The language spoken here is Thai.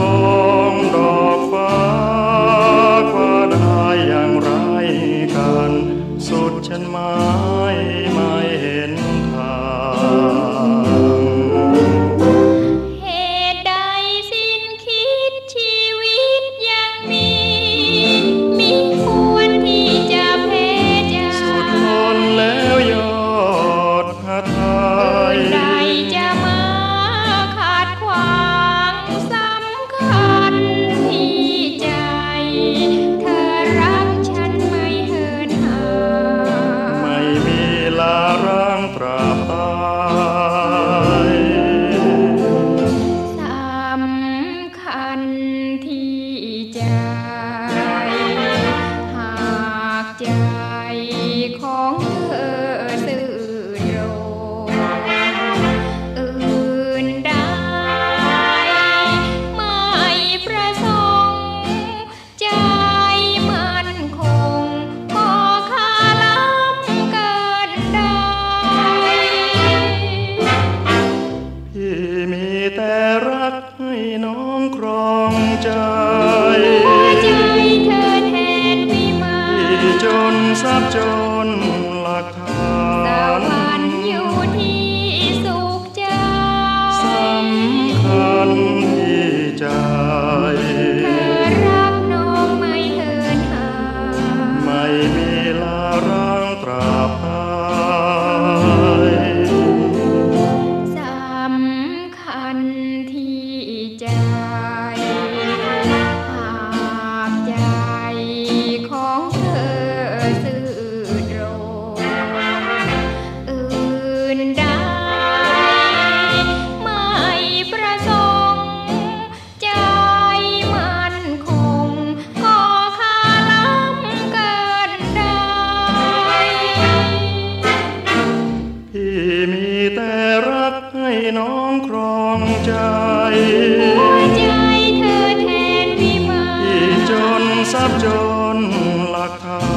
for กให้น้องครองใจใจเธอแทนไม่มาจนทรัพย์จนหลักฐาน น้องครองใจหัใจเธอแทนวิมานจนทรัพย์จนหลักฐาน